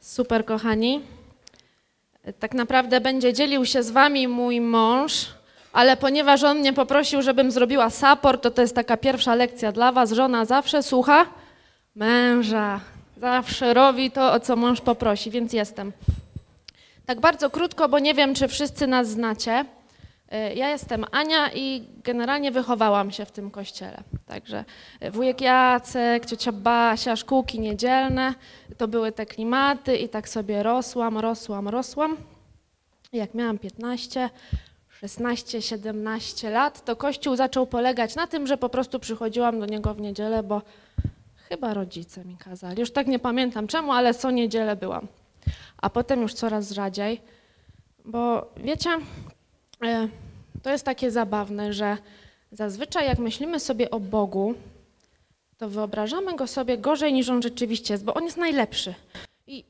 Super, kochani. Tak naprawdę będzie dzielił się z wami mój mąż, ale ponieważ on mnie poprosił, żebym zrobiła support, to to jest taka pierwsza lekcja dla was. Żona zawsze słucha męża. Zawsze robi to, o co mąż poprosi, więc jestem. Tak bardzo krótko, bo nie wiem, czy wszyscy nas znacie. Y, Ja jestem Ania i generalnie wychowałam się w tym kościele. Także y, wujek Jacek, ciocia Basia, szkółki niedzielne, to były te klimaty i tak sobie rosłam, rosłam, rosłam. Jak miałam 15, 16, 17 lat, to kościół zaczął polegać na tym, że po prostu przychodziłam do niego w niedzielę, bo chyba rodzice mi kazali. Już tak nie pamiętam czemu, ale co niedzielę byłam. A potem już coraz rzadziej, bo wiecie, e, to jest takie zabawne, że zazwyczaj jak myślimy sobie o Bogu, to wyobrażamy go sobie gorzej niż on rzeczywiście jest, bo on jest najlepszy. I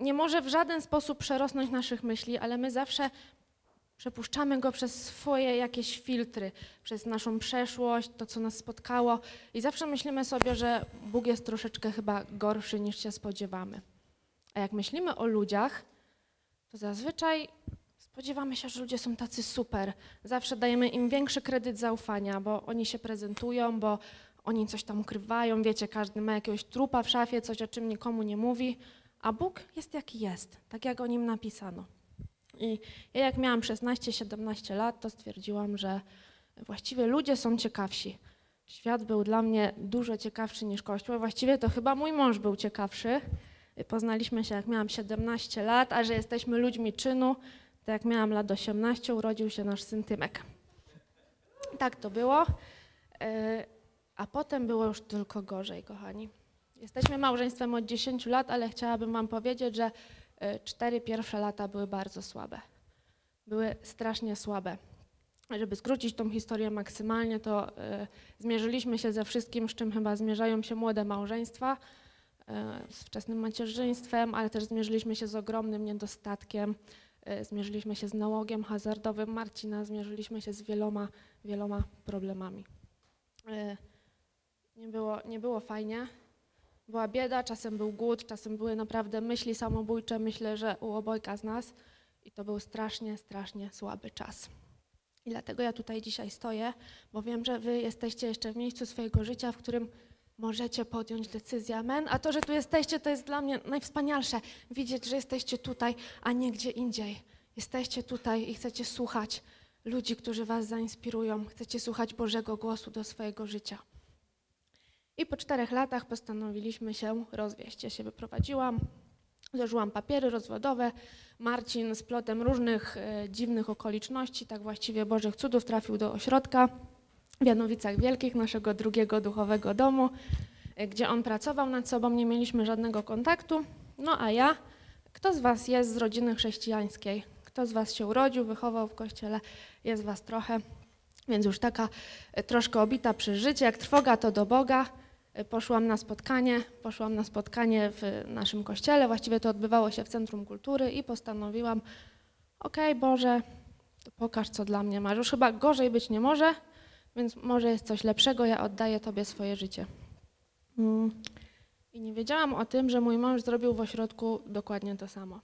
nie może w żaden sposób przerosnąć naszych myśli, ale my zawsze przepuszczamy go przez swoje jakieś filtry, przez naszą przeszłość, to co nas spotkało i zawsze myślimy sobie, że Bóg jest troszeczkę chyba gorszy niż się spodziewamy. A jak myślimy o ludziach, to zazwyczaj spodziewamy się, że ludzie są tacy super. Zawsze dajemy im większy kredyt zaufania, bo oni się prezentują, bo oni coś tam ukrywają. Wiecie, każdy ma jakiegoś trupa w szafie, coś o czym nikomu nie mówi, a Bóg jest jaki jest, tak jak o nim napisano. I ja jak miałam 16-17 lat, to stwierdziłam, że właściwie ludzie są ciekawsi. Świat był dla mnie dużo ciekawszy niż Kościół. Właściwie to chyba mój mąż był ciekawszy. Poznaliśmy się jak miałam 17 lat, a że jesteśmy ludźmi czynu, to jak miałam lat 18, urodził się nasz syn Tymek. Tak to było. E, A potem było już tylko gorzej, kochani. Jesteśmy małżeństwem od 10 lat, ale chciałabym Wam powiedzieć, że e, cztery pierwsze lata były bardzo słabe. Były strasznie słabe. Żeby skrócić tą historię maksymalnie, to e, zmierzyliśmy się ze wszystkim, z czym chyba zmierzają się młode małżeństwa, z wczesnym macierzyństwem, ale też zmierzyliśmy się z ogromnym niedostatkiem, zmierzyliśmy się z nałogiem hazardowym Marcina, zmierzyliśmy się z wieloma, wieloma problemami. E, Nie było, nie było fajnie. Była bieda, czasem był głód, czasem były naprawdę myśli samobójcze, myślę, że u obojga z nas. I to był strasznie, strasznie słaby czas. I dlatego ja tutaj dzisiaj stoję, bo wiem, że wy jesteście jeszcze w miejscu swojego życia, w którym możecie podjąć decyzję. Amen. A to, że tu jesteście, to jest dla mnie najwspanialsze. Widzieć, że jesteście tutaj, a nie gdzie indziej. Jesteście tutaj i chcecie słuchać ludzi, którzy was zainspirują. Chcecie słuchać Bożego głosu do swojego życia. I po czterech latach postanowiliśmy się rozwieść. Ja się wyprowadziłam, złożyłam papiery rozwodowe. Marcin z plotem różnych e, dziwnych okoliczności, tak właściwie Bożych cudów, trafił do ośrodka w Janowicach Wielkich, naszego drugiego duchowego domu, e, gdzie on pracował nad sobą, nie mieliśmy żadnego kontaktu. No a ja, kto z Was jest z rodziny chrześcijańskiej? Kto z Was się urodził, wychował w kościele? Jest Was trochę, więc już taka e, troszkę obita przez życie, jak trwoga to do Boga. E, Poszłam na spotkanie, poszłam na spotkanie w naszym kościele, właściwie to odbywało się w Centrum Kultury i postanowiłam, okej Boże, to pokaż co dla mnie masz. Już chyba gorzej być nie może, więc może jest coś lepszego, ja oddaję Tobie swoje życie. Mm. I nie wiedziałam o tym, że mój mąż zrobił w ośrodku dokładnie to samo.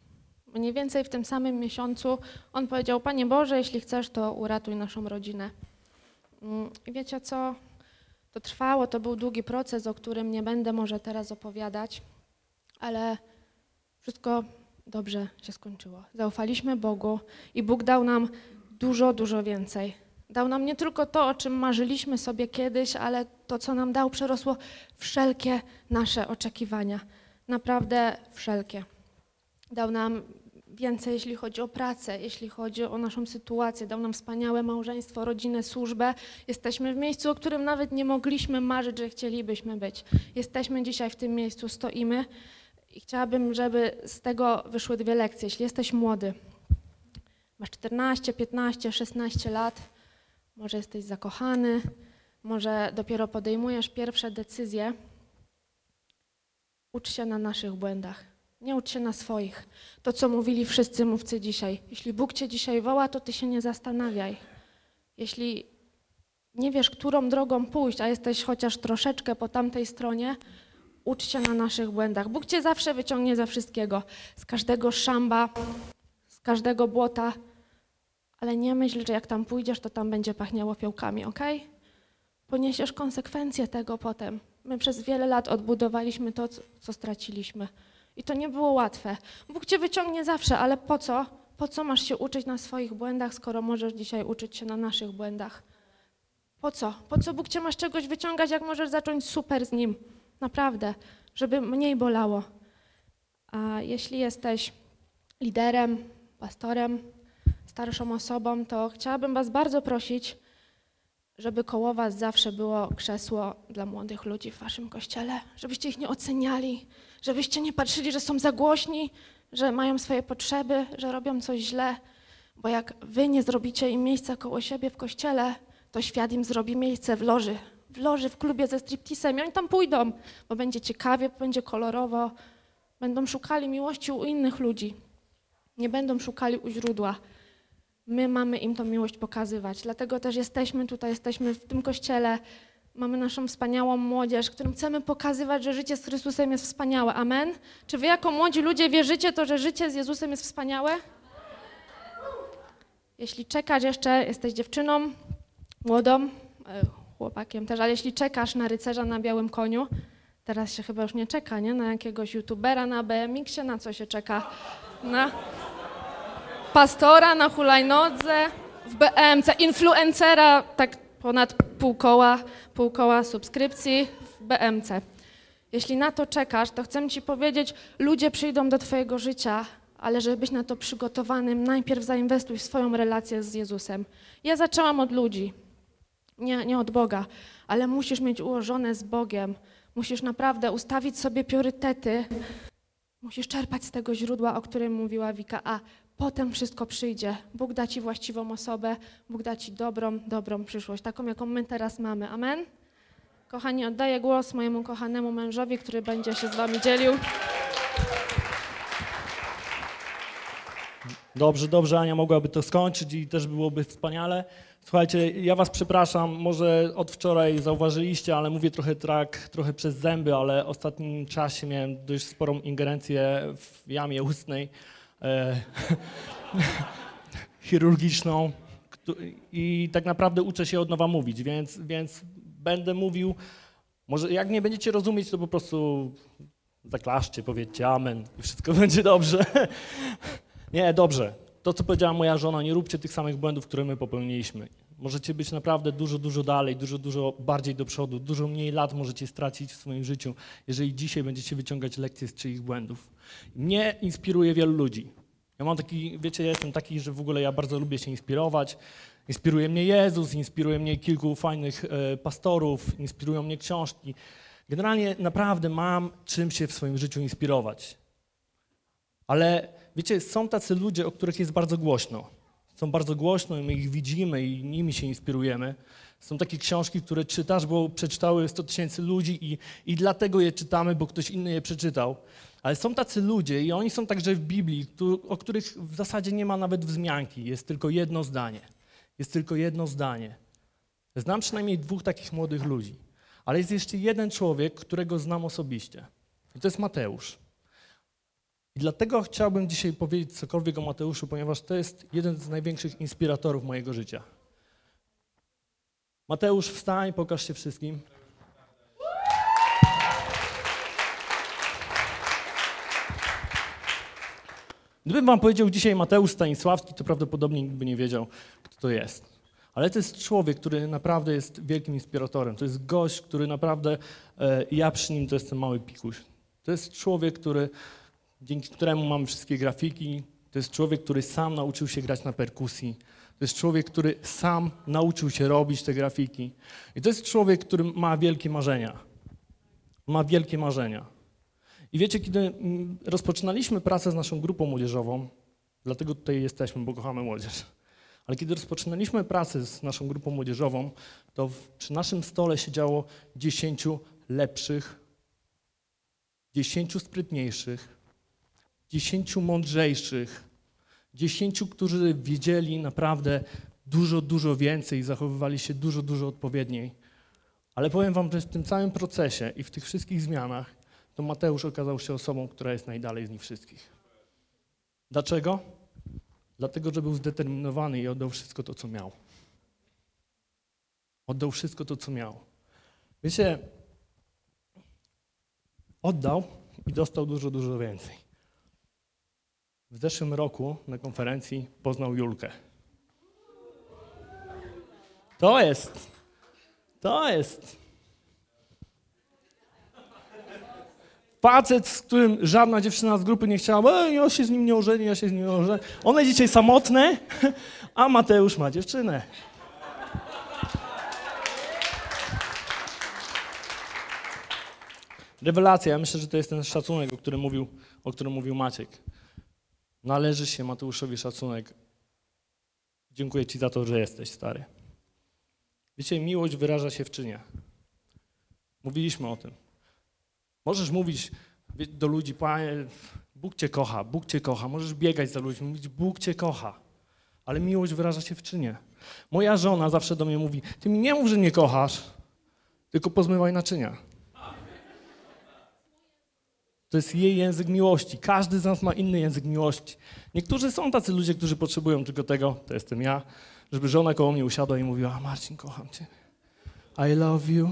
Mniej więcej w tym samym miesiącu on powiedział, Panie Boże, jeśli chcesz, to uratuj naszą rodzinę. Mm, I wiecie co? To trwało, to był długi proces, o którym nie będę może teraz opowiadać, ale wszystko dobrze się skończyło. Zaufaliśmy Bogu i Bóg dał nam dużo, dużo więcej. Dał nam nie tylko to, o czym marzyliśmy sobie kiedyś, ale to, co nam dał, przerosło wszelkie nasze oczekiwania. Naprawdę wszelkie. Dał nam więcej, jeśli chodzi o pracę, jeśli chodzi o naszą sytuację. Dał nam wspaniałe małżeństwo, rodzinę, służbę. Jesteśmy w miejscu, o którym nawet nie mogliśmy marzyć, że chcielibyśmy być. Jesteśmy dzisiaj w tym miejscu, stoimy i chciałabym, żeby z tego wyszły dwie lekcje. Jeśli jesteś młody, masz 14, 15, 16 lat, może jesteś zakochany, może dopiero podejmujesz pierwsze decyzje, ucz się na naszych błędach. Nie ucz się na swoich. To, co mówili wszyscy mówcy dzisiaj. Jeśli Bóg cię dzisiaj woła, to ty się nie zastanawiaj. Jeśli nie wiesz, którą drogą pójść, a jesteś chociaż troszeczkę po tamtej stronie, ucz się na naszych błędach. Bóg cię zawsze wyciągnie ze wszystkiego, z każdego szamba, z każdego błota, ale nie myśl, że jak tam pójdziesz, to tam będzie pachniało fiołkami, ok? Poniesiesz konsekwencje tego potem. My przez wiele lat odbudowaliśmy to, co- straciliśmy. I to nie było łatwe. Bóg cię wyciągnie zawsze, ale po co? Po co masz się uczyć na swoich błędach, skoro możesz dzisiaj uczyć się na naszych błędach? Po co? Po co Bóg cię masz czegoś wyciągać, jak możesz zacząć super z Nim? Naprawdę, żeby mniej bolało. A jeśli jesteś liderem, pastorem, starszą osobą, to chciałabym Was bardzo prosić, żeby koło Was zawsze było krzesło dla młodych ludzi w Waszym kościele, żebyście ich nie oceniali, żebyście nie patrzyli, że są za głośni, że mają swoje potrzeby, że robią coś źle, bo jak Wy nie zrobicie im miejsca koło siebie w kościele, to świat im zrobi miejsce w loży, w loży, w klubie ze stripteasem i oni tam pójdą, bo będzie ciekawie, będzie kolorowo, będą szukali miłości u innych ludzi, nie będą szukali u źródła. My mamy im tą miłość pokazywać. Dlatego też jesteśmy tutaj, jesteśmy w tym kościele. Mamy naszą wspaniałą młodzież, którym chcemy pokazywać, że życie z Chrystusem jest wspaniałe. Amen? Czy wy jako młodzi ludzie wierzycie to, że życie z Jezusem jest wspaniałe? Jeśli czekasz jeszcze, jesteś dziewczyną, młodą, e, chłopakiem też, ale jeśli czekasz na rycerza na białym koniu, teraz się chyba już nie czeka, nie? Na jakiegoś youtubera, na BMX-ie, na co się czeka? Na pastora na hulajnodze, w BMC, influencera, tak ponad pół koła, pół koła subskrypcji w BMC. Jeśli na to czekasz, to chcę Ci powiedzieć, ludzie przyjdą do Twojego życia, ale żeby być na to przygotowanym, najpierw zainwestuj w swoją relację z Jezusem. Ja zaczęłam od ludzi, nie, nie od Boga, ale musisz mieć ułożone z Bogiem. Musisz naprawdę ustawić sobie priorytety, Musisz czerpać z tego źródła, o którym mówiła Wika, a potem wszystko przyjdzie. Bóg da ci właściwą osobę, Bóg da ci dobrą, dobrą przyszłość, taką, jaką my teraz mamy. Amen? Kochani, oddaję głos mojemu kochanemu mężowi, który będzie się z wami dzielił. Dobrze, dobrze, Ania mogłaby to skończyć i też byłoby wspaniale. Słuchajcie, ja was przepraszam, może od wczoraj zauważyliście, ale mówię trochę tak, trochę przez zęby, ale w ostatnim czasie miałem dość sporą ingerencję w jamie ustnej e, chirurgiczną i tak naprawdę uczę się od nowa mówić, więc, więc będę mówił, może jak nie będziecie rozumieć, to po prostu zaklaszcie, powiedzcie amen i wszystko będzie dobrze. Nie, dobrze. To, co powiedziała moja żona, nie róbcie tych samych błędów, które my popełniliśmy. Możecie być naprawdę dużo, dużo dalej, dużo, dużo bardziej do przodu, dużo mniej lat możecie stracić w swoim życiu, jeżeli dzisiaj będziecie wyciągać lekcje z czyich błędów. Mnie inspiruje wielu ludzi. Ja mam taki, wiecie, ja jestem taki, że w ogóle ja bardzo lubię się inspirować. Inspiruje mnie Jezus, inspiruje mnie kilku fajnych e, pastorów, inspirują mnie książki. Generalnie naprawdę mam czym się w swoim życiu inspirować. Ale wiecie, są tacy ludzie, o których jest bardzo głośno. Są bardzo głośno i my ich widzimy i nimi się inspirujemy. Są takie książki, które czytasz, bo przeczytały 100 tysięcy ludzi i, i dlatego je czytamy, bo ktoś inny je przeczytał. Ale są tacy ludzie i oni są także w Biblii, o których w zasadzie nie ma nawet wzmianki. Jest tylko jedno zdanie. Jest tylko jedno zdanie. Znam przynajmniej dwóch takich młodych ludzi. Ale jest jeszcze jeden człowiek, którego znam osobiście. I to jest Mateusz. I dlatego chciałbym dzisiaj powiedzieć cokolwiek o Mateuszu, ponieważ to jest jeden z największych inspiratorów mojego życia. Mateusz, wstań, pokaż się wszystkim. Gdybym wam powiedział dzisiaj Mateusz Stanisławski, to prawdopodobnie nikt by nie wiedział, kto to jest. Ale to jest człowiek, który naprawdę jest wielkim inspiratorem. To jest gość, który naprawdę, e, ja przy nim to jestem mały pikuś. To jest człowiek, który dzięki któremu mamy wszystkie grafiki. To jest człowiek, który sam nauczył się grać na perkusji. To jest człowiek, który sam nauczył się robić te grafiki. I to jest człowiek, który ma wielkie marzenia. Ma wielkie marzenia. I wiecie, kiedy mm, rozpoczynaliśmy pracę z naszą grupą młodzieżową, dlatego tutaj jesteśmy, bo kochamy młodzież, ale kiedy rozpoczynaliśmy pracę z naszą grupą młodzieżową, to w, przy naszym stole siedziało dziesięciu lepszych, dziesięciu sprytniejszych, dziesięciu mądrzejszych, dziesięciu, którzy wiedzieli naprawdę dużo, dużo więcej i zachowywali się dużo, dużo odpowiedniej. Ale powiem wam, że w tym całym procesie i w tych wszystkich zmianach to Mateusz okazał się osobą, która jest najdalej z nich wszystkich. Dlaczego? Dlatego, że był zdeterminowany i oddał wszystko to, co miał. Oddał wszystko to, co miał. Wiecie, oddał i dostał dużo, dużo więcej. W zeszłym roku na konferencji poznał Julkę. To jest, to jest facet, z którym żadna dziewczyna z grupy nie chciała, e, ja się z nim nie ożenię, ja się z nim nie ożenię. One dzisiaj samotne, a Mateusz ma dziewczynę. Rewelacja, ja myślę, że to jest ten szacunek, o którym mówił, o którym mówił Maciek. Należy się Mateuszowi szacunek. Dziękuję Ci za to, że jesteś stary. Wiecie, miłość wyraża się w czynie. Mówiliśmy o tym. Możesz mówić do ludzi, Panie, Bóg Cię kocha, Bóg Cię kocha. Możesz biegać za ludźmi, mówić, Bóg Cię kocha. Ale miłość wyraża się w czynie. Moja żona zawsze do mnie mówi, Ty mi nie mów, że mnie kochasz, tylko pozmywaj naczynia. To jest jej język miłości. Każdy z nas ma inny język miłości. Niektórzy są tacy ludzie, którzy potrzebują tylko tego, to jestem ja, żeby żona koło mnie usiadła i mówiła, Marcin, kocham Cię. I love you.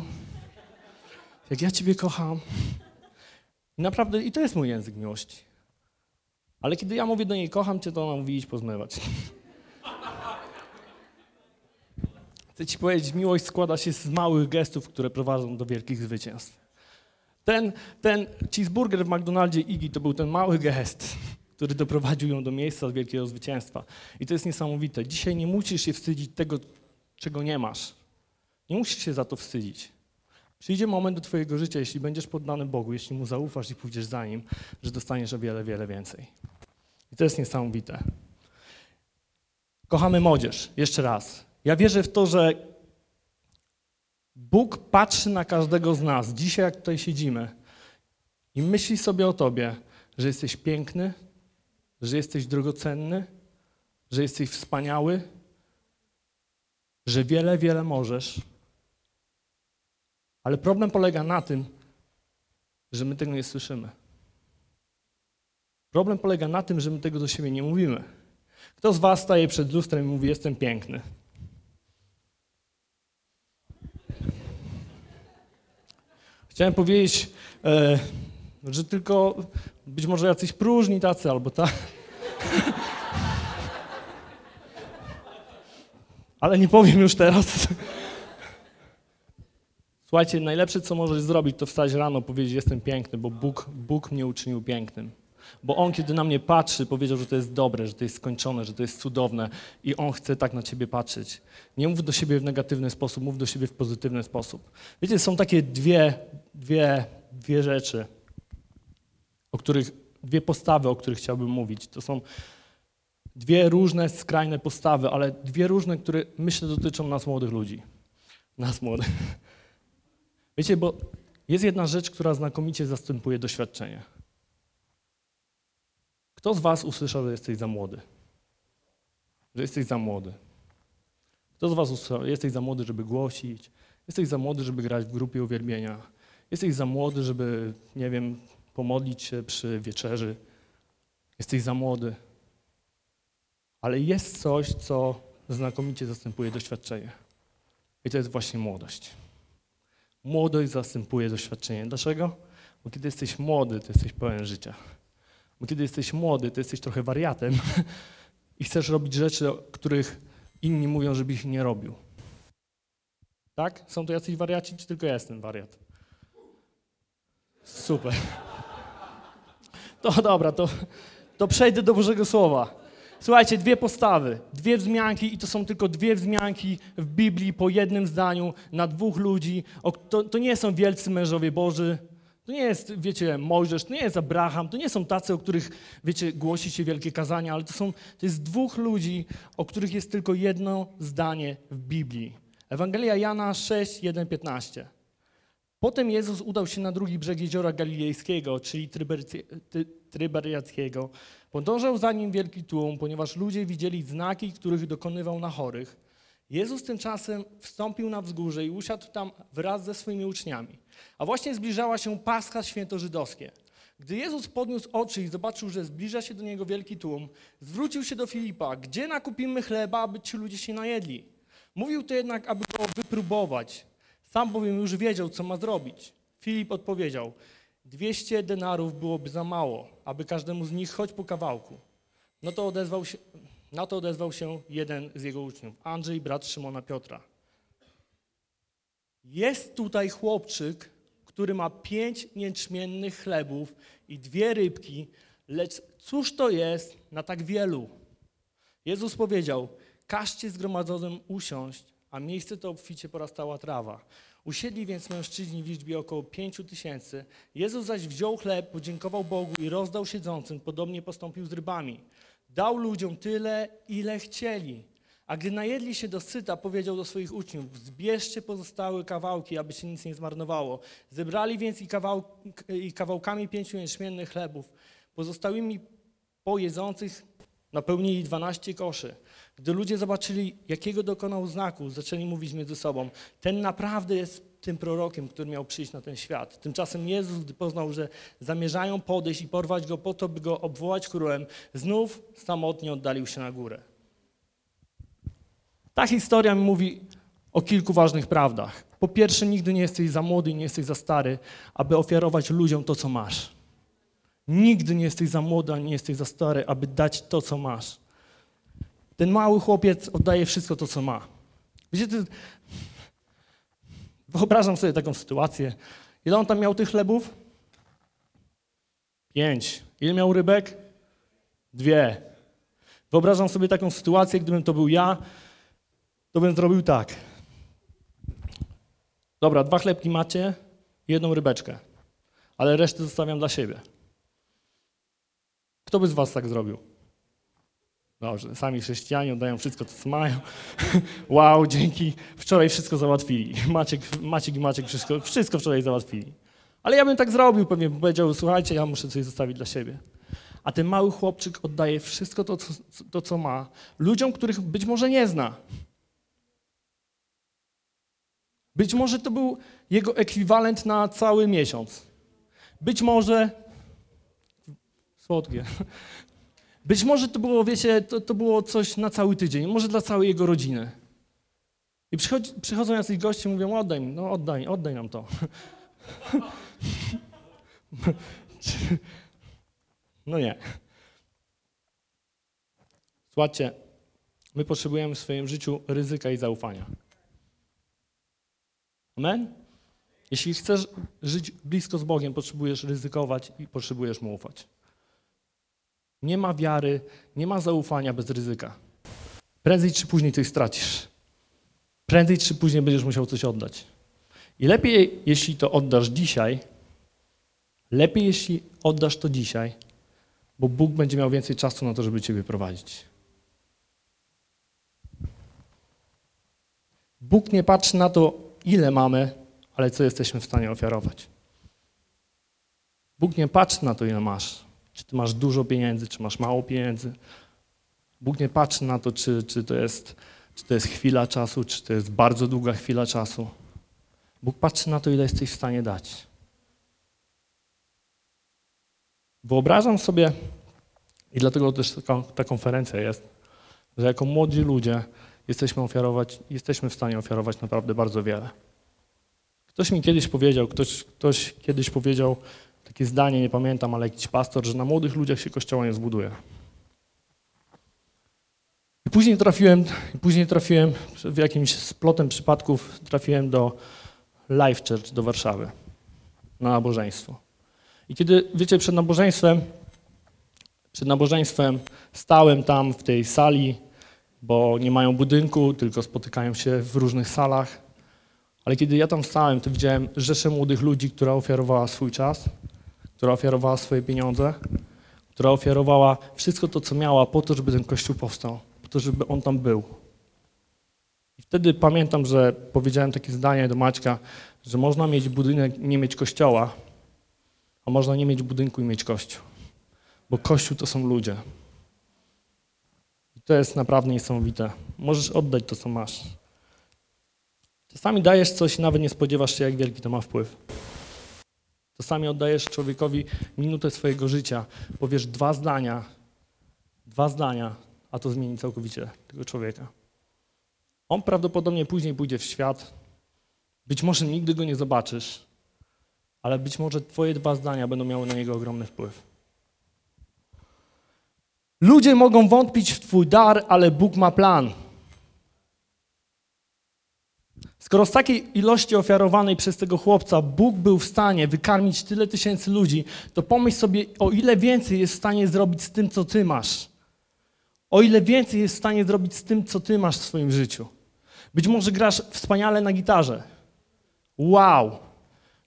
Jak ja Ciebie kocham. I naprawdę, i to jest mój język miłości. Ale kiedy ja mówię do niej, kocham Cię, to ona mówi, idź pozmywać. Chcę Ci powiedzieć, miłość składa się z małych gestów, które prowadzą do wielkich zwycięstw. Ten, ten cheeseburger w McDonaldzie Iggy to był ten mały gest, który doprowadził ją do miejsca wielkiego zwycięstwa. I to jest niesamowite. Dzisiaj nie musisz się wstydzić tego, czego nie masz. Nie musisz się za to wstydzić. Przyjdzie moment do Twojego życia, jeśli będziesz poddany Bogu, jeśli Mu zaufasz i pójdziesz za Nim, że dostaniesz o wiele, wiele więcej. I to jest niesamowite. Kochamy młodzież. Jeszcze raz. Ja wierzę w to, że Bóg patrzy na każdego z nas, dzisiaj jak tutaj siedzimy, i myśli sobie o Tobie, że jesteś piękny, że jesteś drogocenny, że jesteś wspaniały, że wiele, wiele możesz. Ale problem polega na tym, że my tego nie słyszymy. Problem polega na tym, że my tego do siebie nie mówimy. Kto z Was staje przed lustrem i mówi: Jestem piękny? Chciałem powiedzieć, e, że tylko być może jacyś próżni tacy albo tak. Ale nie powiem już teraz. Słuchajcie, najlepsze, co możesz zrobić, to wstać rano, powiedzieć, jestem piękny, bo Bóg, Bóg mnie uczynił pięknym. Bo On, kiedy na mnie patrzy, powiedział, że to jest dobre, że to jest skończone, że to jest cudowne i On chce tak na ciebie patrzeć. Nie mów do siebie w negatywny sposób, mów do siebie w pozytywny sposób. Wiecie, są takie dwie, dwie, dwie rzeczy, o których, dwie postawy, o których chciałbym mówić. To są dwie różne, skrajne postawy, ale dwie różne, które myślę dotyczą nas młodych ludzi. Nas młodych. Wiecie, bo jest jedna rzecz, która znakomicie zastępuje doświadczenie. Kto z was usłyszał, że jesteś za młody? Że jesteś za młody. Kto z was usłyszał, że jesteś za młody, żeby głosić? Jesteś za młody, żeby grać w grupie uwielbienia? Jesteś za młody, żeby, nie wiem, pomodlić się przy wieczerzy? Jesteś za młody. Ale jest coś, co znakomicie zastępuje doświadczenie. I to jest właśnie młodość. Młodość zastępuje doświadczenie. Dlaczego? Bo kiedy jesteś młody, to jesteś pełen życia. Bo kiedy jesteś młody, to jesteś trochę wariatem i chcesz robić rzeczy, których inni mówią, żebyś nie robił. Tak? Są tu jacyś wariaci, czy tylko ja jestem wariat? Super. To dobra, to, to przejdę do Bożego Słowa. Słuchajcie, dwie postawy, dwie wzmianki i to są tylko dwie wzmianki w Biblii po jednym zdaniu na dwóch ludzi. To, to nie są wielcy mężowie Boży, to nie jest, wiecie, Mojżesz, to nie jest Abraham, to nie są tacy, o których, wiecie, głosi się wielkie kazania, ale to, są, to jest dwóch ludzi, o których jest tylko jedno zdanie w Biblii. Ewangelia Jana 6, 1, 15. Potem Jezus udał się na drugi brzeg jeziora Galilejskiego, czyli Tryberackiego. Podążał za nim wielki tłum, ponieważ ludzie widzieli znaki, których dokonywał na chorych. Jezus tymczasem wstąpił na wzgórze i usiadł tam wraz ze swoimi uczniami. A właśnie zbliżała się Pascha świętożydowskie. Gdy Jezus podniósł oczy i zobaczył, że zbliża się do niego wielki tłum, zwrócił się do Filipa, gdzie nakupimy chleba, aby ci ludzie się najedli. Mówił to jednak, aby go wypróbować. Sam bowiem już wiedział, co ma zrobić. Filip odpowiedział, 200 denarów byłoby za mało, aby każdemu z nich choć po kawałku. No to odezwał się, na to odezwał się jeden z jego uczniów, Andrzej, brat Szymona Piotra. Jest tutaj chłopczyk, który ma pięć nieczmiennych chlebów i dwie rybki, lecz cóż to jest na tak wielu? Jezus powiedział, każcie zgromadzonym usiąść, a miejsce to obficie porastała trawa. Usiedli więc mężczyźni w liczbie około pięciu tysięcy. Jezus zaś wziął chleb, podziękował Bogu i rozdał siedzącym, podobnie postąpił z rybami. Dał ludziom tyle, ile chcieli. A gdy najedli się dosyta, powiedział do swoich uczniów, zbierzcie pozostałe kawałki, aby się nic nie zmarnowało. Zebrali więc i, i kawałkami pięciu nieczmiennych chlebów, pozostałymi po jedzących napełnili dwanaście koszy. Gdy ludzie zobaczyli, jakiego dokonał znaku, zaczęli mówić między sobą, ten naprawdę jest tym prorokiem, który miał przyjść na ten świat. Tymczasem Jezus, gdy poznał, że zamierzają podejść i porwać go po to, by go obwołać królem, znów samotnie oddalił się na górę. Ta historia mi mówi o kilku ważnych prawdach. Po pierwsze, nigdy nie jesteś za młody i nie jesteś za stary, aby ofiarować ludziom to, co masz. Nigdy nie jesteś za młody, ani nie jesteś za stary, aby dać to, co masz. Ten mały chłopiec oddaje wszystko to, co ma. Wiecie, ty... wyobrażam sobie taką sytuację. Ile on tam miał tych chlebów? Pięć. Ile miał rybek? Dwie. Wyobrażam sobie taką sytuację, gdybym to był ja, to bym zrobił tak. Dobra, dwa chlebki macie, jedną rybeczkę, ale resztę zostawiam dla siebie. Kto by z was tak zrobił? Dobrze, sami chrześcijanie oddają wszystko, co mają. wow, dzięki. Wczoraj wszystko załatwili. Maciek, Maciek i Maciek wszystko, wszystko wczoraj załatwili. Ale ja bym tak zrobił, pewnie powiedział, słuchajcie, ja muszę coś zostawić dla siebie. A ten mały chłopczyk oddaje wszystko to, co, to, co ma ludziom, których być może nie zna. Być może to był jego ekwiwalent na cały miesiąc. Być może. Słodkie. Być może to było, wiecie, to, to było coś na cały tydzień, może dla całej jego rodziny. I przychodzi, przychodzą jacyś goście i mówią, oddaj no oddaj, oddaj nam to. No nie. Słuchajcie, my potrzebujemy w swoim życiu ryzyka i zaufania. Amen? Jeśli chcesz żyć blisko z Bogiem, potrzebujesz ryzykować i potrzebujesz mu ufać. Nie ma wiary, nie ma zaufania bez ryzyka. Prędzej czy później coś stracisz. Prędzej czy później będziesz musiał coś oddać. I lepiej, jeśli to oddasz dzisiaj, lepiej, jeśli oddasz to dzisiaj, bo Bóg będzie miał więcej czasu na to, żeby Ciebie prowadzić. Bóg nie patrzy na to, ile mamy, ale co jesteśmy w stanie ofiarować. Bóg nie patrzy na to, ile masz. Czy ty masz dużo pieniędzy, czy masz mało pieniędzy. Bóg nie patrzy na to, czy, czy, to jest, czy to jest chwila czasu, czy to jest bardzo długa chwila czasu. Bóg patrzy na to, ile jesteś w stanie dać. Wyobrażam sobie, i dlatego też ta, ta konferencja jest, że jako młodzi ludzie jesteśmy, ofiarować, jesteśmy w stanie ofiarować naprawdę bardzo wiele. Ktoś mi kiedyś powiedział, ktoś, ktoś kiedyś powiedział takie zdanie, nie pamiętam, ale jakiś pastor, że na młodych ludziach się kościoła nie zbuduje. I później trafiłem, później trafiłem w jakimś splotem przypadków trafiłem do Life Church do Warszawy na nabożeństwo. I kiedy, wiecie, przed nabożeństwem, przed nabożeństwem stałem tam w tej sali, bo nie mają budynku, tylko spotykają się w różnych salach. Ale kiedy ja tam stałem, to widziałem rzeszę młodych ludzi, która ofiarowała swój czas, która ofiarowała swoje pieniądze, która ofiarowała wszystko to, co miała po to, żeby ten kościół powstał, po to, żeby on tam był. I wtedy pamiętam, że powiedziałem takie zdanie do Maćka, że można mieć budynek i nie mieć kościoła, a można nie mieć budynku i mieć kościół. Bo kościół to są ludzie. I to jest naprawdę niesamowite. Możesz oddać to, co masz. Czasami dajesz coś i nawet nie spodziewasz się, jak wielki to ma wpływ. Czasami oddajesz człowiekowi minutę swojego życia, powiesz dwa zdania, dwa zdania, a to zmieni całkowicie tego człowieka. On prawdopodobnie później pójdzie w świat, być może nigdy go nie zobaczysz, ale być może twoje dwa zdania będą miały na niego ogromny wpływ. Ludzie mogą wątpić w twój dar, ale Bóg ma plan. Skoro z takiej ilości ofiarowanej przez tego chłopca Bóg był w stanie wykarmić tyle tysięcy ludzi, to pomyśl sobie, o ile więcej jest w stanie zrobić z tym, co ty masz. O ile więcej jest w stanie zrobić z tym, co ty masz w swoim życiu. Być może grasz wspaniale na gitarze. Wow!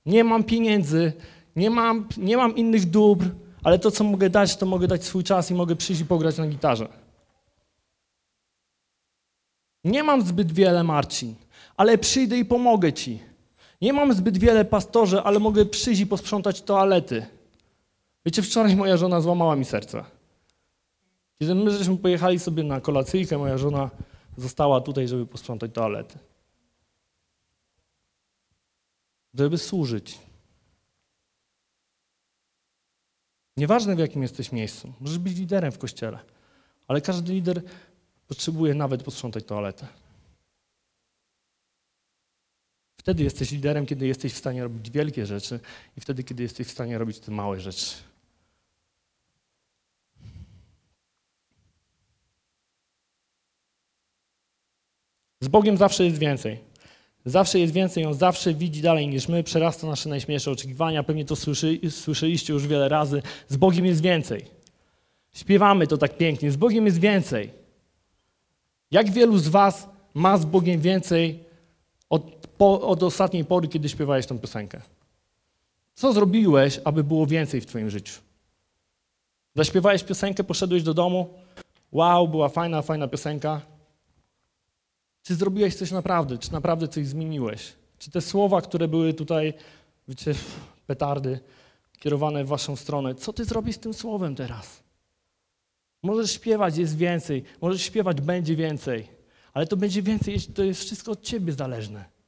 Nie mam pieniędzy, nie mam, nie mam innych dóbr, ale to, co mogę dać, to mogę dać swój czas i mogę przyjść i pograć na gitarze. Nie mam zbyt wiele, Marcin, ale przyjdę i pomogę ci. Nie mam zbyt wiele, pastorze, ale mogę przyjść i posprzątać toalety. Wiecie, wczoraj moja żona złamała mi serce. Kiedy my żeśmy pojechali sobie na kolacyjkę, moja żona została tutaj, żeby posprzątać toalety. Żeby służyć. Nieważne w jakim jesteś miejscu, możesz być liderem w kościele, ale każdy lider potrzebuje nawet posprzątać toaletę. Wtedy jesteś liderem, kiedy jesteś w stanie robić wielkie rzeczy i wtedy, kiedy jesteś w stanie robić te małe rzeczy. Z Bogiem zawsze jest więcej. Zawsze jest więcej, On zawsze widzi dalej niż my, przerasta nasze najśmielsze oczekiwania. Pewnie to słyszy, słyszeliście już wiele razy. Z Bogiem jest więcej. Śpiewamy to tak pięknie. Z Bogiem jest więcej. Jak wielu z Was ma z Bogiem więcej od, po, od ostatniej pory, kiedy śpiewałeś tę piosenkę? Co zrobiłeś, aby było więcej w Twoim życiu? Zaśpiewałeś piosenkę, poszedłeś do domu. Wow, była fajna, fajna piosenka. Czy zrobiłeś coś naprawdę? Czy naprawdę coś zmieniłeś? Czy te słowa, które były tutaj, wiecie, petardy, kierowane w waszą stronę, co ty zrobisz z tym słowem teraz? Możesz śpiewać, jest więcej. Możesz śpiewać, będzie więcej. Ale to będzie więcej, jeśli to jest wszystko od ciebie zależne.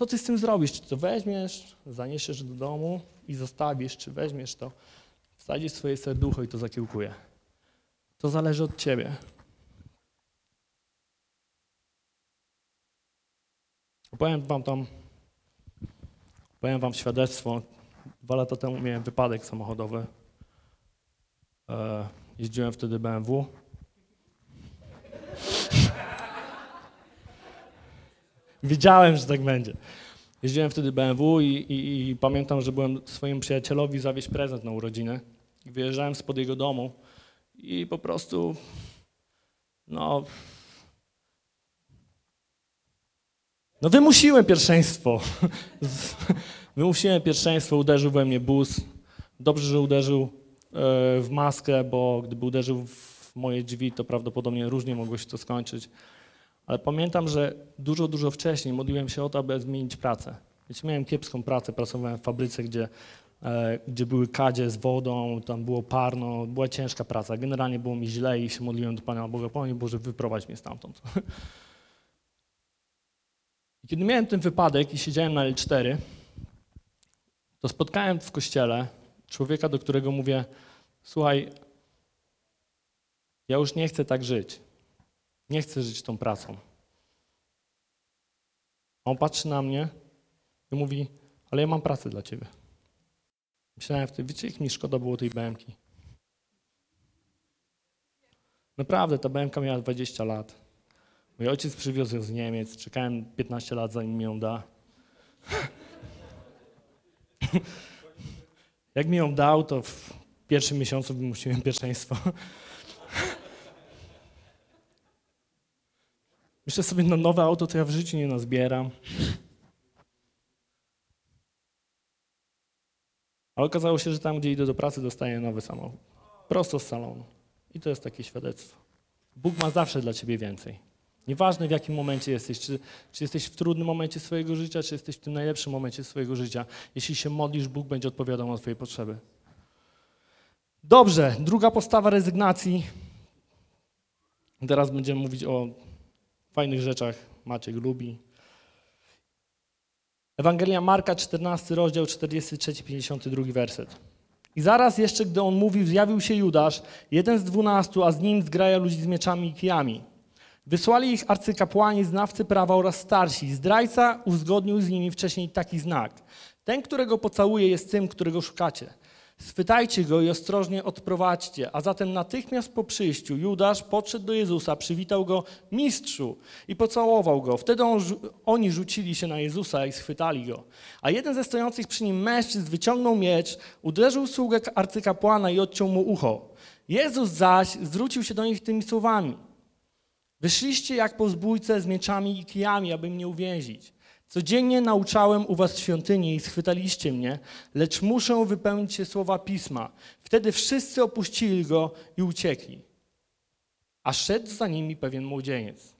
Co ty z tym zrobisz? Czy to weźmiesz, zaniesiesz do domu i zostawisz, czy weźmiesz to, wsadzisz swoje serducho i to zakiełkuje. To zależy od ciebie. Opowiem wam tam, powiem wam świadectwo. Dwa lata temu miałem wypadek samochodowy. E, jeździłem wtedy BMW. Wiedziałem, że tak będzie. Jeździłem wtedy BMW i, i, i pamiętam, że byłem swojemu przyjacielowi zawieźć prezent na urodziny. Wyjeżdżałem spod jego domu i po prostu, no, No wymusiłem pierwszeństwo. Wymusiłem pierwszeństwo, uderzył we mnie bus. Dobrze, że uderzył e, w maskę, bo gdyby uderzył w moje drzwi, to prawdopodobnie różnie mogło się to skończyć. Ale pamiętam, że dużo, dużo wcześniej modliłem się o to, aby zmienić pracę. Wiecie, miałem kiepską pracę, pracowałem w fabryce, gdzie, e, gdzie były kadzie z wodą, tam było parno, była ciężka praca. Generalnie było mi źle i się modliłem do Pana Boga, Panie Boże, wyprowadź mnie stamtąd. I kiedy miałem ten wypadek i siedziałem na L4, to spotkałem w kościele człowieka, do którego mówię: Słuchaj, ja już nie chcę tak żyć. Nie chcę żyć tą pracą. A on patrzy na mnie i mówi: Ale ja mam pracę dla ciebie. Myślałem wtedy, wiecie, jak mi szkoda było tej BMK? Naprawdę, ta BMK miała 20 lat. Mój ojciec przywiózł ją z Niemiec, czekałem 15 lat, zanim mi ją da. Jak mi ją dał, to w pierwszym miesiącu wymusiłem pierwszeństwo. Myślę sobie, no nowe auto to ja w życiu nie nazbieram. Ale okazało się, że tam, gdzie idę do pracy, dostaję nowy samochód. Prosto z salonu. I to jest takie świadectwo. Bóg ma zawsze dla ciebie więcej. Nieważne w jakim momencie jesteś, czy, czy jesteś w trudnym momencie swojego życia, czy jesteś w tym najlepszym momencie swojego życia. Jeśli się modlisz, Bóg będzie odpowiadał na twoje potrzeby. Dobrze, druga postawa rezygnacji. Teraz będziemy mówić o fajnych rzeczach. Maciek lubi. Ewangelia Marka, 14 rozdział, 43-52 werset. I zaraz jeszcze, gdy on mówił, zjawił się Judasz, jeden z dwunastu, a z nim zgraja ludzi z mieczami i kijami. Wysłali ich arcykapłani, znawcy prawa oraz starsi. Zdrajca uzgodnił z nimi wcześniej taki znak. Ten, którego pocałuje, jest tym, którego szukacie. Schwytajcie go i ostrożnie odprowadźcie. A zatem natychmiast po przyjściu Judasz podszedł do Jezusa, przywitał go mistrzu i pocałował go. Wtedy on, oni rzucili się na Jezusa i schwytali go. A jeden ze stojących przy nim mężczyzn wyciągnął miecz, uderzył sługę arcykapłana i odciął mu ucho. Jezus zaś zwrócił się do nich tymi słowami. Wyszliście jak po zbójce z mieczami i kijami, aby mnie uwięzić. Codziennie nauczałem u was w świątyni i schwytaliście mnie, lecz muszę wypełnić się słowa pisma. Wtedy wszyscy opuścili go i uciekli. A szedł za nimi pewien młodzieniec.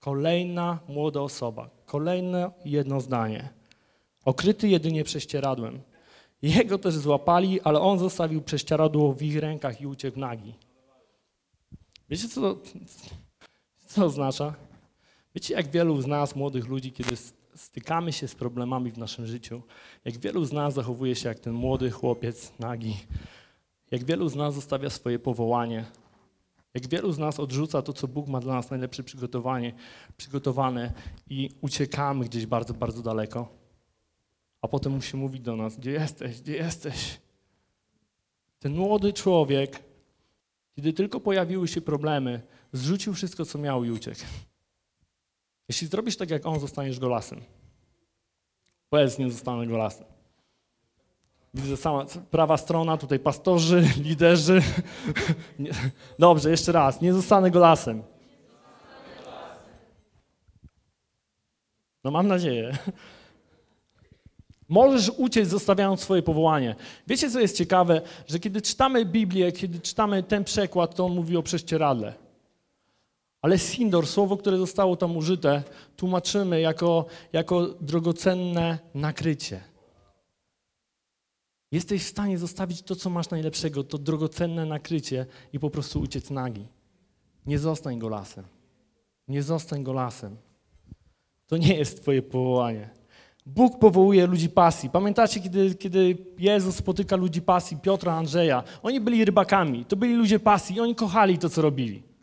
Kolejna młoda osoba, kolejne jedno zdanie. Okryty jedynie prześcieradłem. Jego też złapali, ale on zostawił prześcieradło w ich rękach i uciekł nagi. Wiecie co co oznacza? Wiecie, jak wielu z nas, młodych ludzi, kiedy stykamy się z problemami w naszym życiu, jak wielu z nas zachowuje się jak ten młody chłopiec nagi, jak wielu z nas zostawia swoje powołanie, jak wielu z nas odrzuca to, co Bóg ma dla nas najlepsze przygotowanie, przygotowane i uciekamy gdzieś bardzo, bardzo daleko. A potem musi mówić do nas, gdzie jesteś, gdzie jesteś. Ten młody człowiek, kiedy tylko pojawiły się problemy, zrzucił wszystko, co miał i uciekł. Jeśli zrobisz tak jak on, zostaniesz golasem. Powiedz, nie zostanę golasem. Widzę sama prawa strona, tutaj pastorzy, liderzy. Nie, dobrze, jeszcze raz. Nie zostanę golasem. No mam nadzieję. Możesz uciec, zostawiając swoje powołanie. Wiecie, co jest ciekawe? Że kiedy czytamy Biblię, kiedy czytamy ten przekład, to on mówi o prześcieradle. Ale Sindor, słowo, które zostało tam użyte, tłumaczymy jako, jako drogocenne nakrycie. Jesteś w stanie zostawić to, co masz najlepszego, to drogocenne nakrycie i po prostu uciec nagi. Nie zostań go lasem. Nie zostań go lasem. To nie jest twoje powołanie. Bóg powołuje ludzi pasji. Pamiętacie, kiedy, kiedy Jezus spotyka ludzi pasji, Piotra, Andrzeja? Oni byli rybakami, to byli ludzie pasji i oni kochali to, co robili.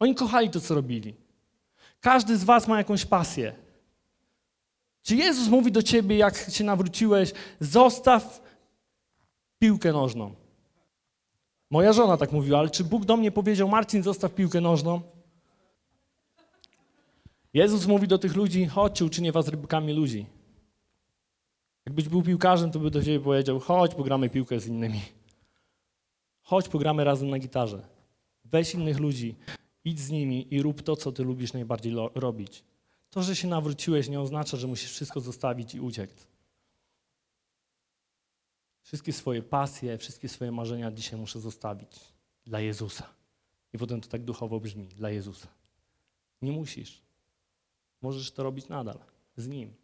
Oni kochali to, co robili. Każdy z was ma jakąś pasję. Czy Jezus mówi do ciebie, jak się nawróciłeś, zostaw piłkę nożną? Moja żona tak mówiła, ale czy Bóg do mnie powiedział, Marcin, zostaw piłkę nożną? Jezus mówi do tych ludzi, chodźcie, uczynię was rybkami ludzi. Jakbyś był piłkarzem, to by do ciebie powiedział, chodź, pogramy piłkę z innymi. Chodź, pogramy razem na gitarze. Weź innych ludzi, idź z nimi i rób to, co ty lubisz najbardziej robić. To, że się nawróciłeś, nie oznacza, że musisz wszystko zostawić i uciec. Wszystkie swoje pasje, wszystkie swoje marzenia dzisiaj muszę zostawić dla Jezusa. I potem to tak duchowo brzmi, dla Jezusa. Nie musisz. Możesz to robić nadal, z Nim,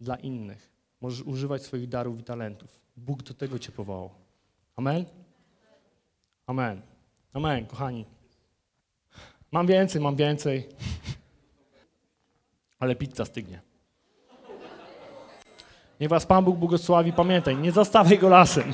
dla innych. Możesz używać swoich darów i talentów. Bóg do tego cię powołał. Amen? Amen. Amen, kochani. Mam więcej, mam więcej. Ale pizza stygnie. Niech was Pan Bóg błogosławi. Pamiętaj, nie zostawiaj go lasem.